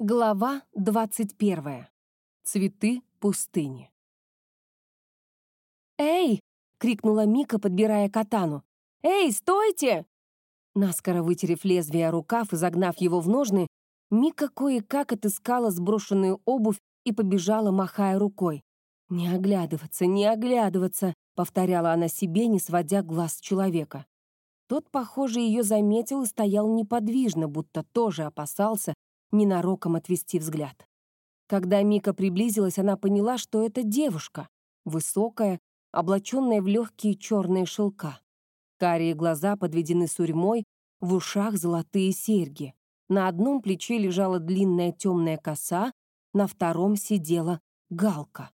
Глава 21. Цветы пустыни. «Эй!» — крикнула Мика, подбирая катану. «Эй, стойте!» Наскоро вытерев лезвие рукав и загнав его в ножны, Мика кое-как отыскала сброшенную обувь и побежала, махая рукой. «Не оглядываться, не оглядываться!» — повторяла она себе, не сводя глаз с человека. Тот, похоже, ее заметил и стоял неподвижно, будто тоже опасался, ненароком отвести взгляд. Когда Мика приблизилась, она поняла, что это девушка, высокая, облаченная в легкие черные шелка. Карие глаза подведены сурьмой, в ушах золотые серьги. На одном плече лежала длинная темная коса, на втором сидела галка.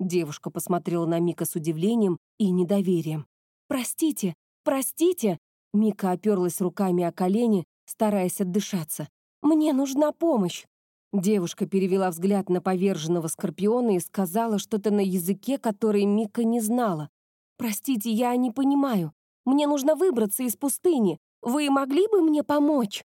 Девушка посмотрела на Мика с удивлением и недоверием. «Простите, простите!» Мика оперлась руками о колени, стараясь отдышаться. «Мне нужна помощь!» Девушка перевела взгляд на поверженного скорпиона и сказала что-то на языке, который Мика не знала. «Простите, я не понимаю. Мне нужно выбраться из пустыни. Вы могли бы мне помочь?»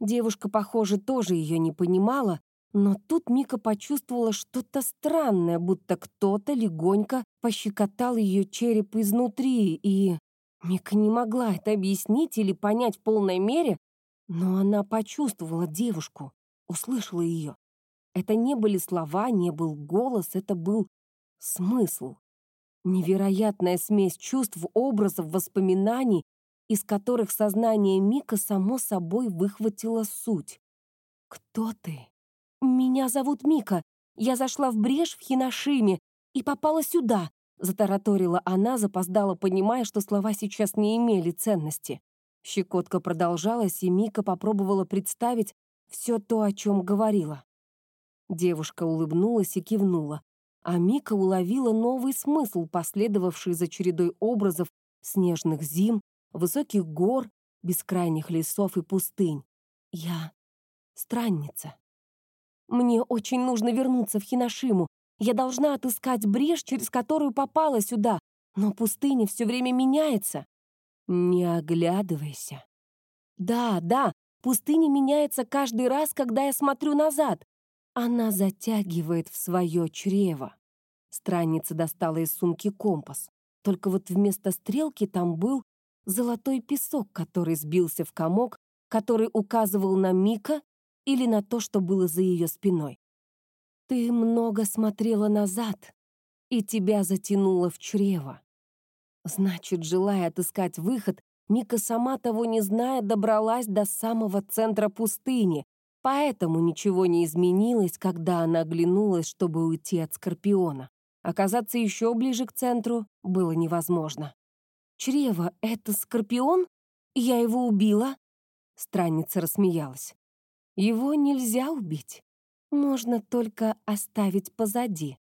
Девушка, похоже, тоже ее не понимала, но тут Мика почувствовала что-то странное, будто кто-то легонько пощекотал ее череп изнутри, и... Мика не могла это объяснить или понять в полной мере, но она почувствовала девушку, услышала ее. Это не были слова, не был голос, это был смысл. Невероятная смесь чувств, образов, воспоминаний, из которых сознание Мика само собой выхватило суть. «Кто ты?» «Меня зовут Мика. Я зашла в брешь в Хиношиме и попала сюда», затараторила она, запоздала, понимая, что слова сейчас не имели ценности. Щекотка продолжалась, и Мика попробовала представить все то, о чем говорила. Девушка улыбнулась и кивнула, а Мика уловила новый смысл, последовавший за чередой образов снежных зим, высоких гор, бескрайних лесов и пустынь. Я странница. Мне очень нужно вернуться в Хиношиму. Я должна отыскать брешь, через которую попала сюда, но пустыня все время меняется. Не оглядывайся. Да, да, пустыня меняется каждый раз, когда я смотрю назад. Она затягивает в свое чрево. Странница достала из сумки компас. Только вот вместо стрелки там был золотой песок, который сбился в комок, который указывал на Мика или на то, что было за ее спиной. Ты много смотрела назад, и тебя затянуло в чрево. Значит, желая отыскать выход, Мика, сама того не зная, добралась до самого центра пустыни, поэтому ничего не изменилось, когда она оглянулась, чтобы уйти от Скорпиона. Оказаться еще ближе к центру было невозможно. «Чрево — это Скорпион? Я его убила?» Странница рассмеялась. «Его нельзя убить. Можно только оставить позади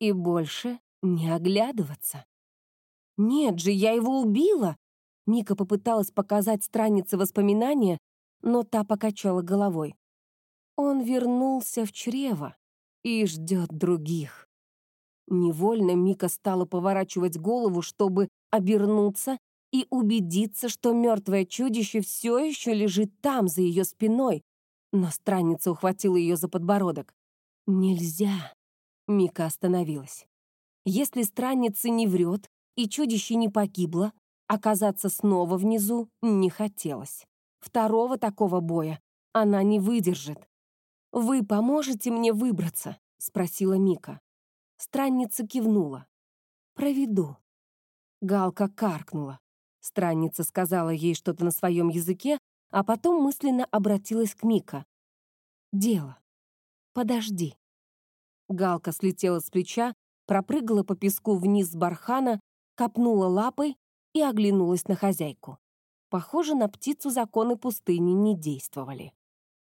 и больше не оглядываться». «Нет же, я его убила!» Мика попыталась показать страннице воспоминания, но та покачала головой. Он вернулся в чрево и ждет других. Невольно Мика стала поворачивать голову, чтобы обернуться и убедиться, что мертвое чудище все еще лежит там, за ее спиной. Но странница ухватила ее за подбородок. «Нельзя!» Мика остановилась. Если странница не врет, и чудище не погибло, оказаться снова внизу не хотелось. Второго такого боя она не выдержит. «Вы поможете мне выбраться?» — спросила Мика. Странница кивнула. «Проведу». Галка каркнула. Странница сказала ей что-то на своем языке, а потом мысленно обратилась к Мика. «Дело. Подожди». Галка слетела с плеча, пропрыгала по песку вниз с бархана копнула лапой и оглянулась на хозяйку. Похоже, на птицу законы пустыни не действовали.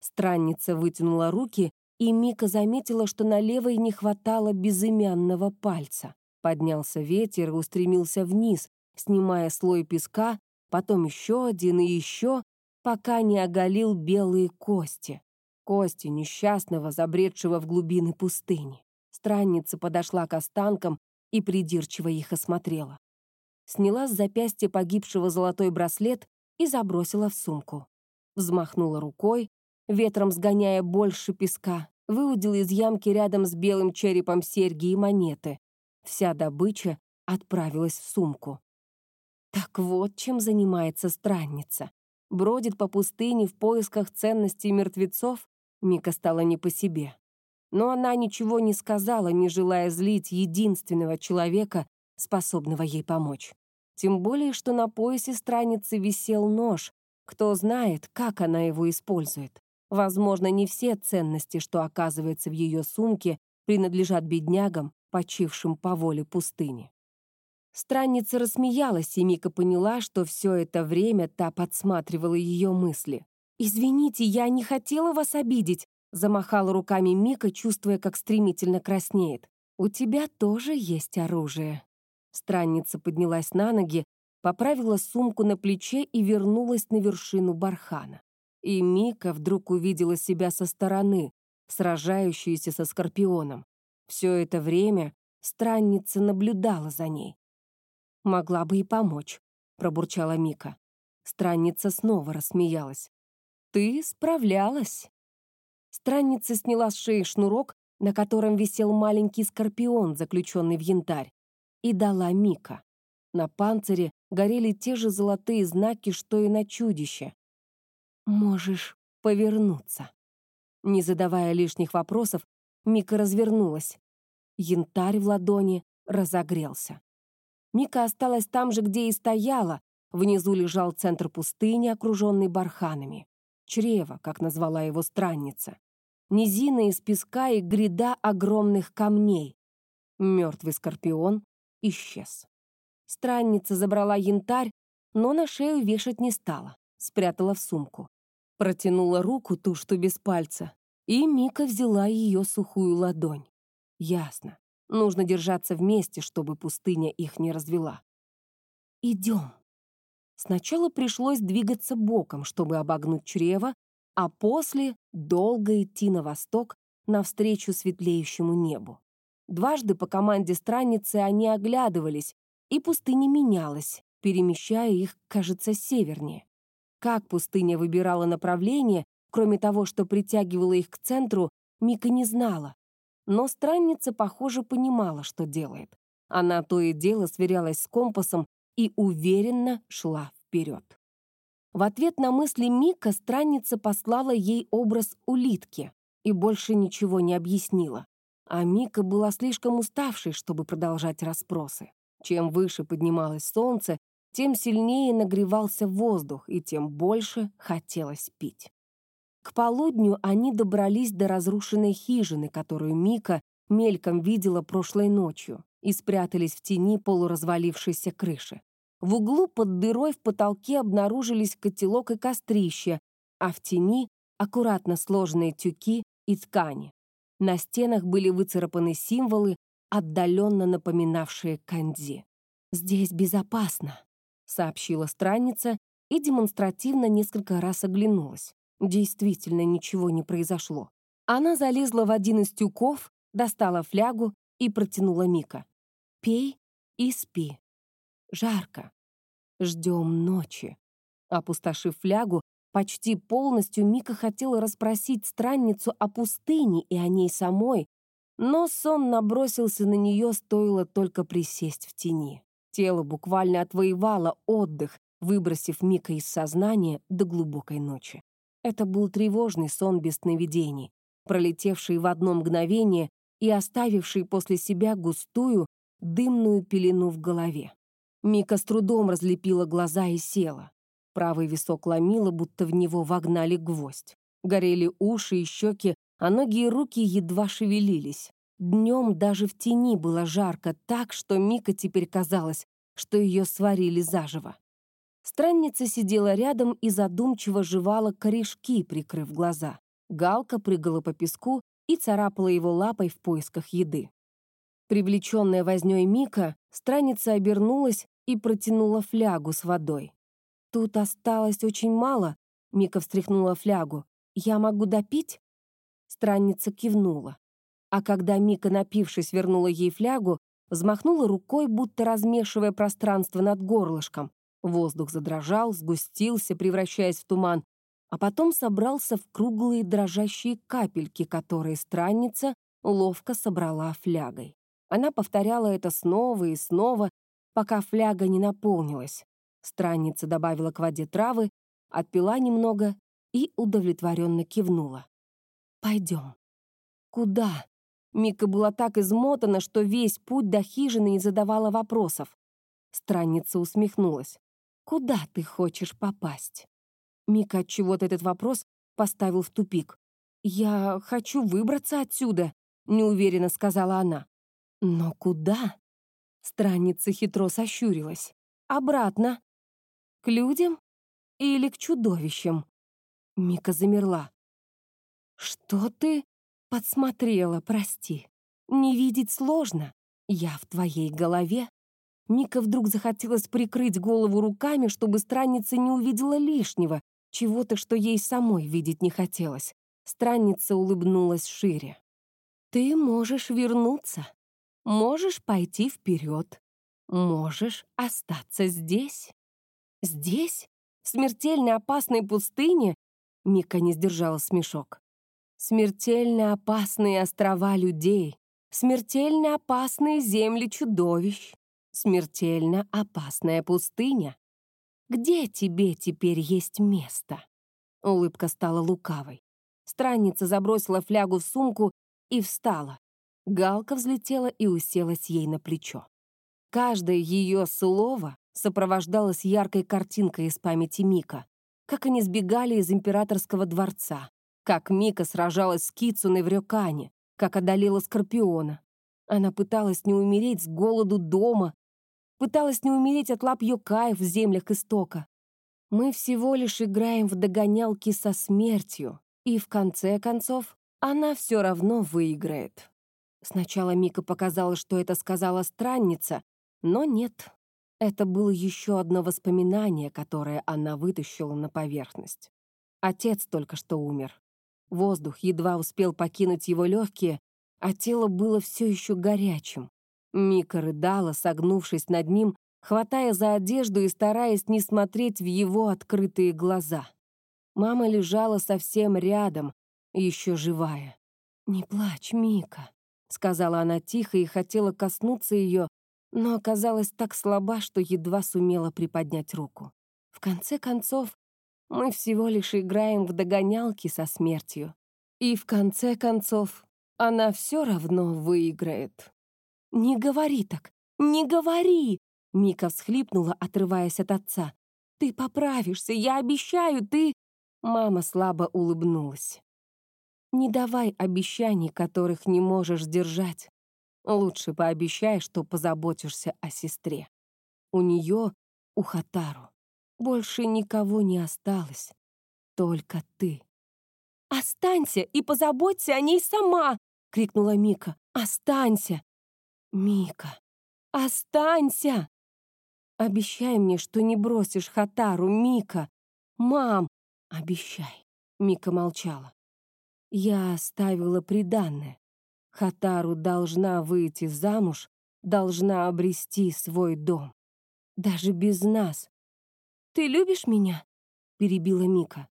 Странница вытянула руки, и Мика заметила, что на левой не хватало безымянного пальца. Поднялся ветер и устремился вниз, снимая слой песка, потом еще один и еще, пока не оголил белые кости. Кости несчастного, забредшего в глубины пустыни. Странница подошла к останкам и придирчиво их осмотрела. Сняла с запястья погибшего золотой браслет и забросила в сумку. Взмахнула рукой, ветром сгоняя больше песка, выудил из ямки рядом с белым черепом серьги и монеты. Вся добыча отправилась в сумку. Так вот, чем занимается странница. Бродит по пустыне в поисках ценностей мертвецов, Мика стала не по себе. Но она ничего не сказала, не желая злить единственного человека, способного ей помочь. Тем более, что на поясе страницы висел нож. Кто знает, как она его использует. Возможно, не все ценности, что оказывается в ее сумке, принадлежат беднягам, почившим по воле пустыни. Странница рассмеялась, и Мика поняла, что все это время та подсматривала ее мысли. «Извините, я не хотела вас обидеть», — замахала руками Мика, чувствуя, как стремительно краснеет. «У тебя тоже есть оружие». Странница поднялась на ноги, поправила сумку на плече и вернулась на вершину бархана. И Мика вдруг увидела себя со стороны, сражающуюся со Скорпионом. Все это время странница наблюдала за ней. «Могла бы и помочь», — пробурчала Мика. Странница снова рассмеялась. «Ты справлялась». Странница сняла с шеи шнурок, на котором висел маленький скорпион, заключенный в янтарь, и дала Мика. На панцире горели те же золотые знаки, что и на чудище. «Можешь повернуться». Не задавая лишних вопросов, Мика развернулась. Янтарь в ладони разогрелся. Мика осталась там же, где и стояла. Внизу лежал центр пустыни, окруженный барханами. Чрево, как назвала его странница. Низина из песка и гряда огромных камней. Мертвый скорпион исчез. Странница забрала янтарь, но на шею вешать не стала, спрятала в сумку. Протянула руку, ту, что без пальца, и Мика взяла ее сухую ладонь. Ясно. Нужно держаться вместе, чтобы пустыня их не развела. «Идем». Сначала пришлось двигаться боком, чтобы обогнуть чрево, а после долго идти на восток, навстречу светлеющему небу. Дважды по команде страницы они оглядывались, и пустыня менялась, перемещая их, кажется, севернее. Как пустыня выбирала направление, кроме того, что притягивала их к центру, Мика не знала. Но странница, похоже, понимала, что делает. Она то и дело сверялась с компасом и уверенно шла вперед. В ответ на мысли Мика странница послала ей образ улитки и больше ничего не объяснила. А Мика была слишком уставшей, чтобы продолжать расспросы. Чем выше поднималось солнце, тем сильнее нагревался воздух, и тем больше хотелось пить. К полудню они добрались до разрушенной хижины, которую Мика мельком видела прошлой ночью, и спрятались в тени полуразвалившейся крыши. В углу под дырой в потолке обнаружились котелок и кострище, а в тени — аккуратно сложенные тюки и ткани. На стенах были выцарапаны символы, отдаленно напоминавшие канзи. «Здесь безопасно», — сообщила странница и демонстративно несколько раз оглянулась. Действительно, ничего не произошло. Она залезла в один из тюков, достала флягу и протянула Мика. «Пей и спи. Жарко. Ждем ночи». Опустошив флягу, почти полностью Мика хотела расспросить странницу о пустыне и о ней самой, но сон набросился на нее, стоило только присесть в тени. Тело буквально отвоевало отдых, выбросив Мика из сознания до глубокой ночи. Это был тревожный сон без сновидений, пролетевший в одно мгновение и оставивший после себя густую, дымную пелену в голове. Мика с трудом разлепила глаза и села. Правый висок ломило, будто в него вогнали гвоздь. Горели уши и щеки, а ноги и руки едва шевелились. Днем даже в тени было жарко так, что Мика теперь казалось, что ее сварили заживо. Странница сидела рядом и задумчиво жевала корешки, прикрыв глаза. Галка прыгала по песку и царапала его лапой в поисках еды. Привлеченная вознёй Мика, странница обернулась и протянула флягу с водой. «Тут осталось очень мало», — Мика встряхнула флягу. «Я могу допить?» Странница кивнула. А когда Мика, напившись, вернула ей флягу, взмахнула рукой, будто размешивая пространство над горлышком, Воздух задрожал, сгустился, превращаясь в туман, а потом собрался в круглые дрожащие капельки, которые странница ловко собрала флягой. Она повторяла это снова и снова, пока фляга не наполнилась. Странница добавила к воде травы, отпила немного и удовлетворенно кивнула. «Пойдем». «Куда?» Мика была так измотана, что весь путь до хижины не задавала вопросов. Странница усмехнулась. «Куда ты хочешь попасть?» Мика от чего-то этот вопрос поставил в тупик. «Я хочу выбраться отсюда», — неуверенно сказала она. «Но куда?» Странница хитро сощурилась. «Обратно. К людям или к чудовищам?» Мика замерла. «Что ты?» «Подсмотрела, прости. Не видеть сложно. Я в твоей голове». Мика вдруг захотелось прикрыть голову руками, чтобы странница не увидела лишнего, чего-то, что ей самой видеть не хотелось. Странница улыбнулась шире. «Ты можешь вернуться. Можешь пойти вперед. Можешь остаться здесь. Здесь? В смертельно опасной пустыне?» Мика не сдержала смешок. Смертельно опасные острова людей, смертельно опасные земли чудовищ, смертельно опасная пустыня. Где тебе теперь есть место?» Улыбка стала лукавой. Странница забросила флягу в сумку и встала. Галка взлетела и уселась ей на плечо. Каждое ее слово сопровождалось яркой картинкой из памяти Мика, как они сбегали из императорского дворца, как Мика сражалась с Кицуной в Рёкане, как одолела Скорпиона. Она пыталась не умереть с голоду дома, пыталась не умереть от лап Йокаев в землях истока. Мы всего лишь играем в догонялки со смертью, и в конце концов она все равно выиграет. Сначала Мика показала, что это сказала странница, но нет. Это было еще одно воспоминание, которое она вытащила на поверхность. Отец только что умер. Воздух едва успел покинуть его легкие, а тело было все еще горячим. Мика рыдала, согнувшись над ним, хватая за одежду и стараясь не смотреть в его открытые глаза. Мама лежала совсем рядом, еще живая. «Не плачь, Мика», — сказала она тихо и хотела коснуться ее, но оказалась так слаба, что едва сумела приподнять руку. В конце концов, мы всего лишь играем в догонялки со смертью. И в конце концов, она все равно выиграет. «Не говори так! Не говори!» Мика всхлипнула, отрываясь от отца. «Ты поправишься, я обещаю, ты...» Мама слабо улыбнулась. «Не давай обещаний, которых не можешь сдержать. Лучше пообещай, что позаботишься о сестре. У нее, у Хатару, больше никого не осталось. Только ты. «Останься и позаботься о ней сама!» — крикнула Мика. «Останься!» «Мика, останься!» «Обещай мне, что не бросишь Хатару, Мика! Мам, обещай!» Мика молчала. «Я оставила приданное. Хатару должна выйти замуж, должна обрести свой дом. Даже без нас, «Ты любишь меня?» — перебила Мика.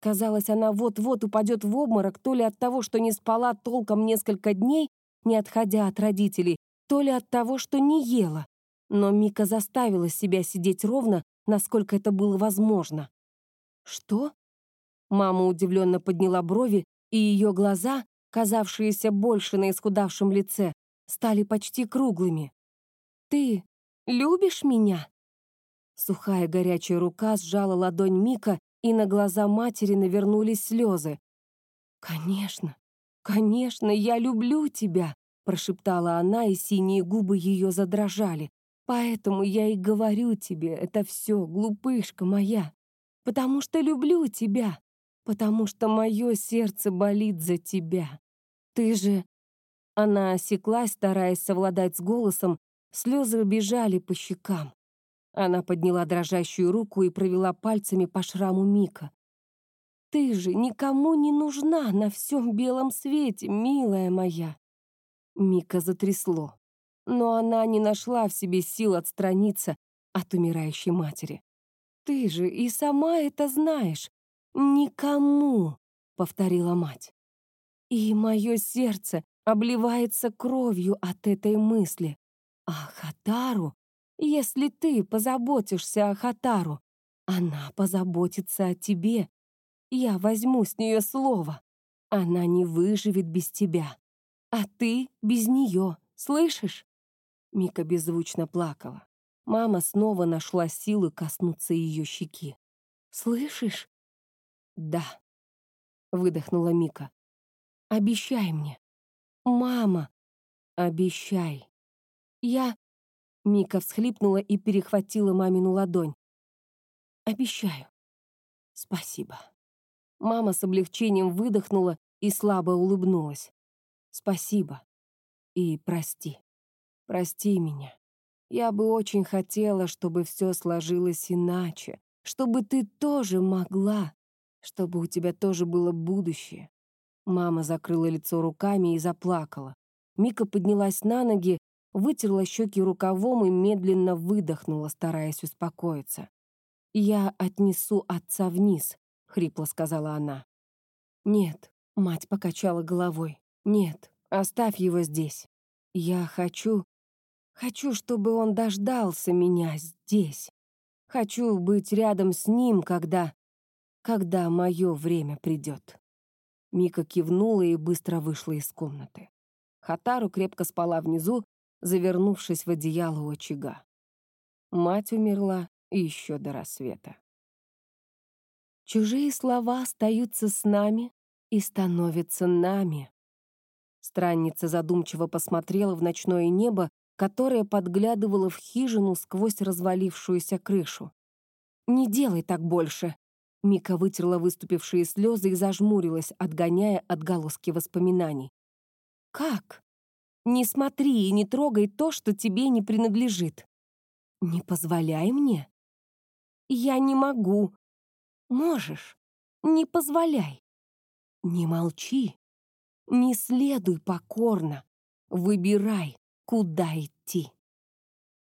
Казалось, она вот-вот упадет в обморок то ли от того, что не спала толком несколько дней, не отходя от родителей, то ли от того, что не ела. Но Мика заставила себя сидеть ровно, насколько это было возможно. «Что?» Мама удивленно подняла брови, и ее глаза, казавшиеся больше на исхудавшем лице, стали почти круглыми. «Ты любишь меня?» Сухая горячая рука сжала ладонь Мика, и на глаза матери навернулись слезы. «Конечно, конечно, я люблю тебя!» прошептала она, и синие губы ее задрожали. «Поэтому я и говорю тебе это все, глупышка моя, потому что люблю тебя, потому что мое сердце болит за тебя. Ты же...» Она осеклась, стараясь совладать с голосом, слезы бежали по щекам. Она подняла дрожащую руку и провела пальцами по шраму Мика. «Ты же никому не нужна на всем белом свете, милая моя!» Мика затрясло, но она не нашла в себе сил отстраниться от умирающей матери. «Ты же и сама это знаешь. Никому», — повторила мать. И мое сердце обливается кровью от этой мысли. А Хатару, если ты позаботишься о Хатару, она позаботится о тебе. Я возьму с нее слово. Она не выживет без тебя. А ты без нее, слышишь? Мика беззвучно плакала. Мама снова нашла силы коснуться ее щеки. «Слышишь?» «Да», — выдохнула Мика. «Обещай мне». «Мама, обещай». «Я...» Мика всхлипнула и перехватила мамину ладонь. «Обещаю». «Спасибо». Мама с облегчением выдохнула и слабо улыбнулась. «Спасибо. И прости. Прости меня. Я бы очень хотела, чтобы все сложилось иначе, чтобы ты тоже могла, чтобы у тебя тоже было будущее. Мама закрыла лицо руками и заплакала. Мика поднялась на ноги, вытерла щеки рукавом и медленно выдохнула, стараясь успокоиться. «Я отнесу отца вниз», — хрипло сказала она. «Нет», — мать покачала головой. «Нет, оставь его здесь. Я хочу, Хочу, чтобы он дождался меня здесь. Хочу быть рядом с ним, когда... когда мое время придет. Мика кивнула и быстро вышла из комнаты. Хатару крепко спала внизу, завернувшись в одеяло у очага. Мать умерла еще до рассвета. Чужие слова остаются с нами и становятся нами. Странница задумчиво посмотрела в ночное небо, которая подглядывала в хижину сквозь развалившуюся крышу. «Не делай так больше!» Мика вытерла выступившие слезы и зажмурилась, отгоняя отголоски воспоминаний. «Как? Не смотри и не трогай то, что тебе не принадлежит. Не позволяй мне. Я не могу. Можешь. Не позволяй. Не молчи. Не следуй покорно. Выбирай куда идти.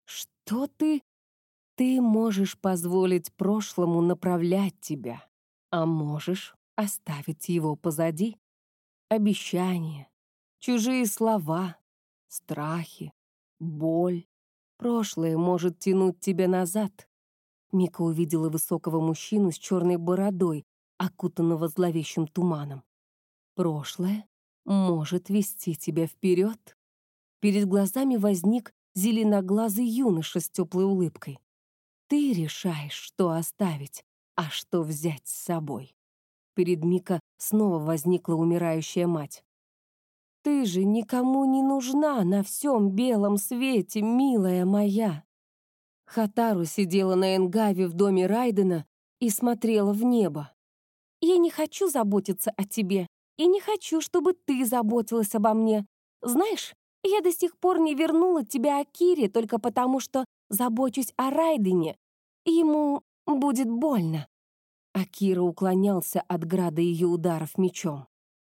Что ты... Ты можешь позволить прошлому направлять тебя, а можешь оставить его позади. Обещания, чужие слова, страхи, боль. Прошлое может тянуть тебя назад. Мика увидела высокого мужчину с черной бородой, окутанного зловещим туманом. Прошлое может вести тебя вперед. Перед глазами возник зеленоглазый юноша с теплой улыбкой. Ты решаешь, что оставить, а что взять с собой. Перед Мика снова возникла умирающая мать. «Ты же никому не нужна на всем белом свете, милая моя!» Хатару сидела на Энгаве в доме Райдена и смотрела в небо. «Я не хочу заботиться о тебе, и не хочу, чтобы ты заботилась обо мне. Знаешь, я до сих пор не вернула тебя Акире только потому, что забочусь о Райдене. Ему будет больно». Акира уклонялся от града ее ударов мечом.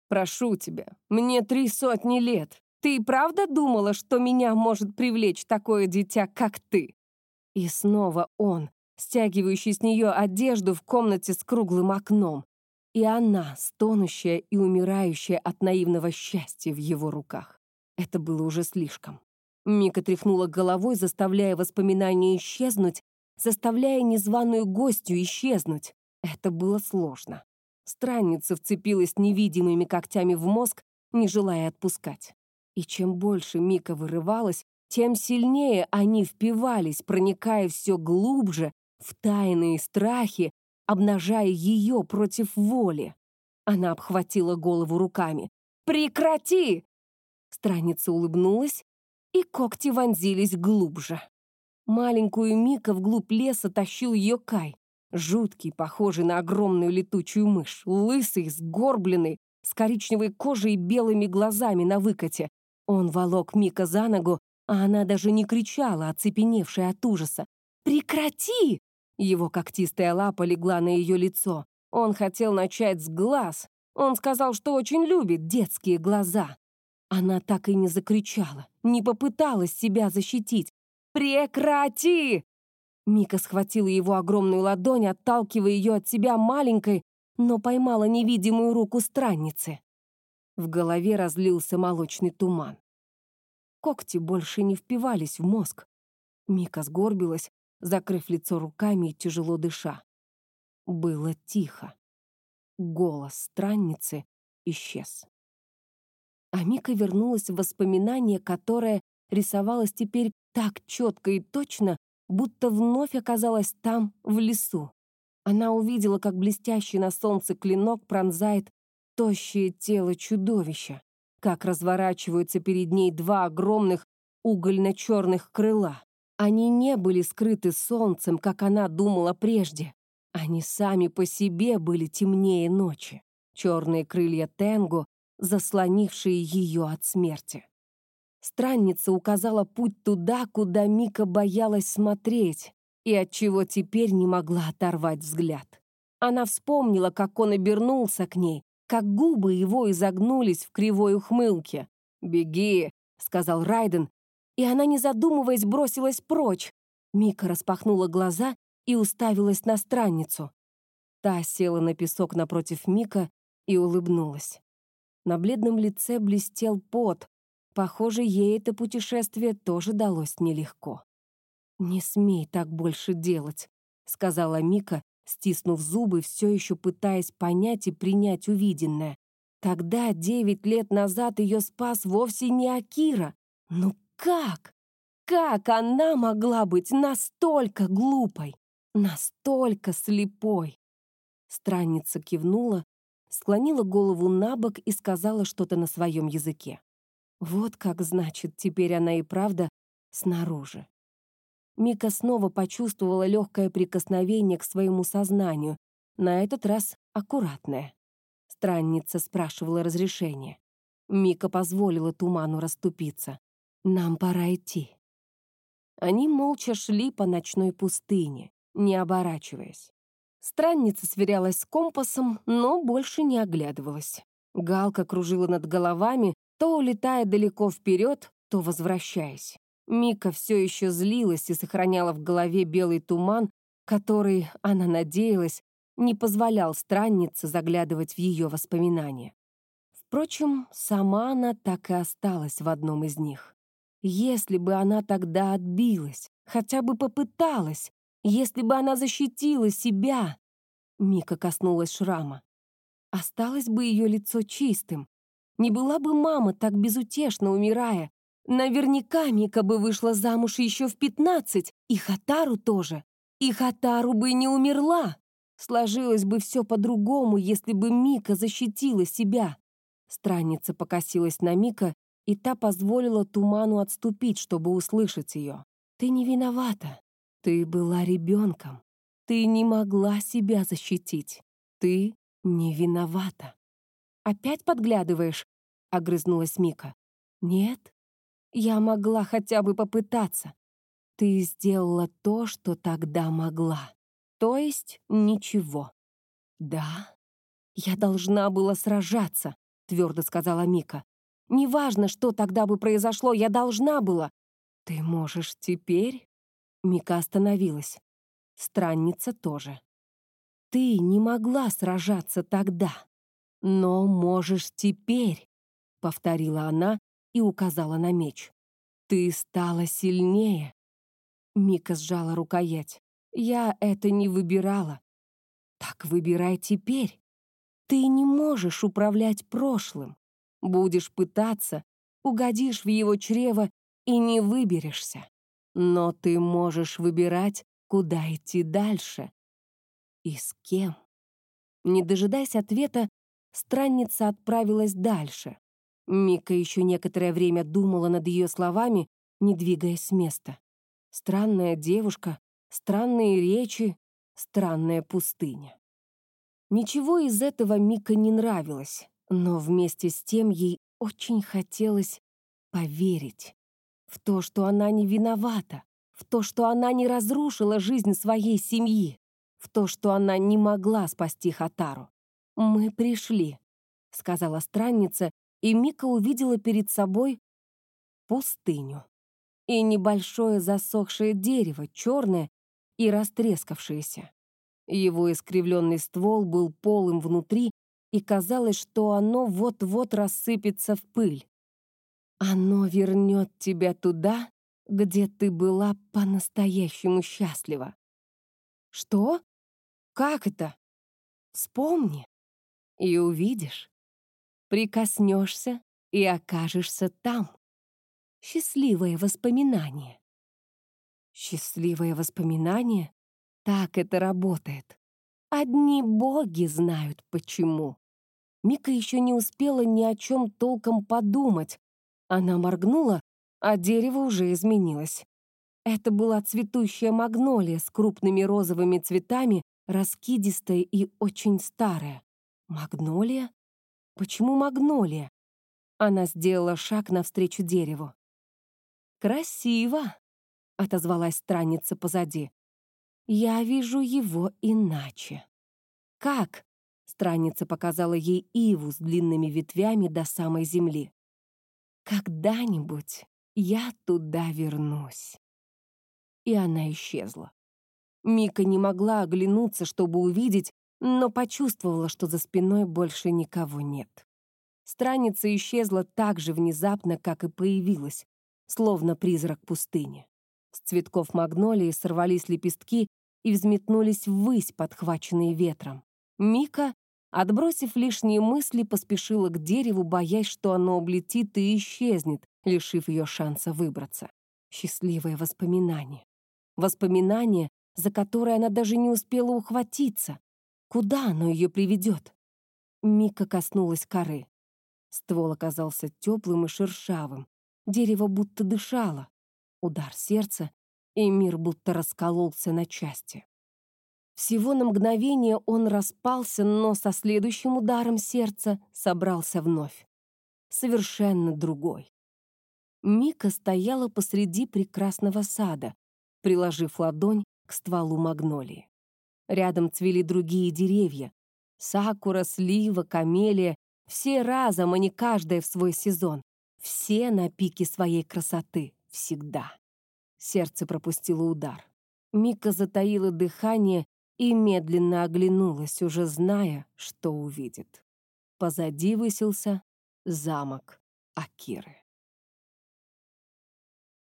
«Прошу тебя, мне три сотни лет. Ты и правда думала, что меня может привлечь такое дитя, как ты?» И снова он, стягивающий с нее одежду в комнате с круглым окном. И она, стонущая и умирающая от наивного счастья в его руках. Это было уже слишком. Мика тряхнула головой, заставляя воспоминания исчезнуть, заставляя незваную гостью исчезнуть. Это было сложно. Странница вцепилась невидимыми когтями в мозг, не желая отпускать. И чем больше Мика вырывалась, тем сильнее они впивались, проникая все глубже в тайные страхи, обнажая ее против воли. Она обхватила голову руками. «Прекрати! Страница улыбнулась, и когти вонзились глубже. Маленькую Мика вглубь леса тащил ее Кай. Жуткий, похожий на огромную летучую мышь, лысый, сгорбленный, с коричневой кожей и белыми глазами на выкате. Он волок Мика за ногу, а она даже не кричала, оцепеневшая от ужаса. «Прекрати!» Его когтистая лапа легла на ее лицо. Он хотел начать с глаз. Он сказал, что очень любит детские глаза. Она так и не закричала, не попыталась себя защитить. «Прекрати!» Мика схватила его огромную ладонь, отталкивая ее от себя маленькой, но поймала невидимую руку странницы. В голове разлился молочный туман. Когти больше не впивались в мозг. Мика сгорбилась, закрыв лицо руками и тяжело дыша. Было тихо. Голос странницы исчез. А Мика вернулась в воспоминание, которое рисовалось теперь так четко и точно, будто вновь оказалась там, в лесу. Она увидела, как блестящий на солнце клинок пронзает тощее тело чудовища, как разворачиваются перед ней два огромных угольно-черных крыла. Они не были скрыты солнцем, как она думала прежде. Они сами по себе были темнее ночи. Черные крылья Тенгу, заслонившие ее от смерти. Странница указала путь туда, куда Мика боялась смотреть и от чего теперь не могла оторвать взгляд. Она вспомнила, как он обернулся к ней, как губы его изогнулись в кривой ухмылке. «Беги», — сказал Райден, и она, не задумываясь, бросилась прочь. Мика распахнула глаза и уставилась на странницу. Та села на песок напротив Мика и улыбнулась. На бледном лице блестел пот. Похоже, ей это путешествие тоже далось нелегко. «Не смей так больше делать», — сказала Мика, стиснув зубы, все еще пытаясь понять и принять увиденное. Тогда, девять лет назад, ее спас вовсе не Акира. Ну как? Как она могла быть настолько глупой? Настолько слепой. Странница кивнула, склонила голову на бок и сказала что-то на своем языке. Вот как значит, теперь она и правда снаружи. Мика снова почувствовала легкое прикосновение к своему сознанию, на этот раз аккуратное. Странница спрашивала разрешения. Мика позволила туману расступиться. «Нам пора идти». Они молча шли по ночной пустыне не оборачиваясь. Странница сверялась с компасом, но больше не оглядывалась. Галка кружила над головами, то улетая далеко вперед, то возвращаясь. Мика все еще злилась и сохраняла в голове белый туман, который, она надеялась, не позволял страннице заглядывать в ее воспоминания. Впрочем, сама она так и осталась в одном из них. Если бы она тогда отбилась, хотя бы попыталась, если бы она защитила себя... Мика коснулась шрама. Осталось бы ее лицо чистым. Не была бы мама так безутешно умирая. Наверняка Мика бы вышла замуж еще в пятнадцать, и Хатару тоже. И Хатару бы не умерла. Сложилось бы все по-другому, если бы Мика защитила себя. Странница покосилась на Мика, и та позволила туману отступить, чтобы услышать ее. «Ты не виновата. Ты была ребенком. Ты не могла себя защитить. Ты не виновата. Опять подглядываешь? Огрызнулась Мика. Нет, я могла хотя бы попытаться. Ты сделала то, что тогда могла. То есть ничего. Да, я должна была сражаться, твердо сказала Мика. Неважно, что тогда бы произошло, я должна была. Ты можешь теперь Мика остановилась. Странница тоже. Ты не могла сражаться тогда, но можешь теперь, повторила она и указала на меч. Ты стала сильнее. Мика сжала рукоять. Я это не выбирала. Так выбирай теперь. Ты не можешь управлять прошлым. Будешь пытаться, угодишь в его чрево и не выберешься. Но ты можешь выбирать, куда идти дальше. И с кем. Не дожидаясь ответа, странница отправилась дальше. Мика еще некоторое время думала над ее словами, не двигаясь с места. Странная девушка, странные речи, странная пустыня. Ничего из этого Мика не нравилось, но вместе с тем ей очень хотелось поверить в то, что она не виновата, в то, что она не разрушила жизнь своей семьи, в то, что она не могла спасти Хатару. «Мы пришли», — сказала странница, и Мика увидела перед собой пустыню и небольшое засохшее дерево, черное и растрескавшееся. Его искривленный ствол был полым внутри, и казалось, что оно вот-вот рассыпется в пыль. Оно вернет тебя туда, где ты была по-настоящему счастлива. Что? Как это? Вспомни и увидишь. Прикоснешься и окажешься там. Счастливое воспоминание. Счастливое воспоминание? Так это работает. Одни боги знают почему. Мика еще не успела ни о чем толком подумать. Она моргнула, а дерево уже изменилось. Это была цветущая магнолия с крупными розовыми цветами, раскидистая и очень старая. Магнолия? Почему магнолия? Она сделала шаг навстречу дереву. «Красиво!» — отозвалась странница позади. «Я вижу его иначе». «Как?» — странница показала ей иву с длинными ветвями до самой земли. «Когда-нибудь я туда вернусь». И она исчезла. Мика не могла оглянуться, чтобы увидеть, но почувствовала, что за спиной больше никого нет. Странница исчезла так же внезапно, как и появилась, словно призрак пустыни. С цветков магнолии сорвались лепестки и взметнулись ввысь, подхваченные ветром. Мика, отбросив лишние мысли, поспешила к дереву, боясь, что оно облетит и исчезнет, лишив ее шанса выбраться. Счастливое воспоминание. Воспоминание, за которое она даже не успела ухватиться. Куда оно ее приведет? Мика коснулась коры. Ствол оказался теплым и шершавым. Дерево будто дышало. Удар сердца, и мир будто раскололся на части. Всего на мгновение он распался, но со следующим ударом сердца собрался вновь. Совершенно другой. Мика стояла посреди прекрасного сада, приложив ладонь к стволу магнолии. Рядом цвели другие деревья. Сакура, слива, камелия все разом, а не каждая в свой сезон. Все на пике своей красоты. Всегда. Сердце пропустило удар. Мика затаила дыхание и медленно оглянулась, уже зная, что увидит. Позади высился замок Акиры.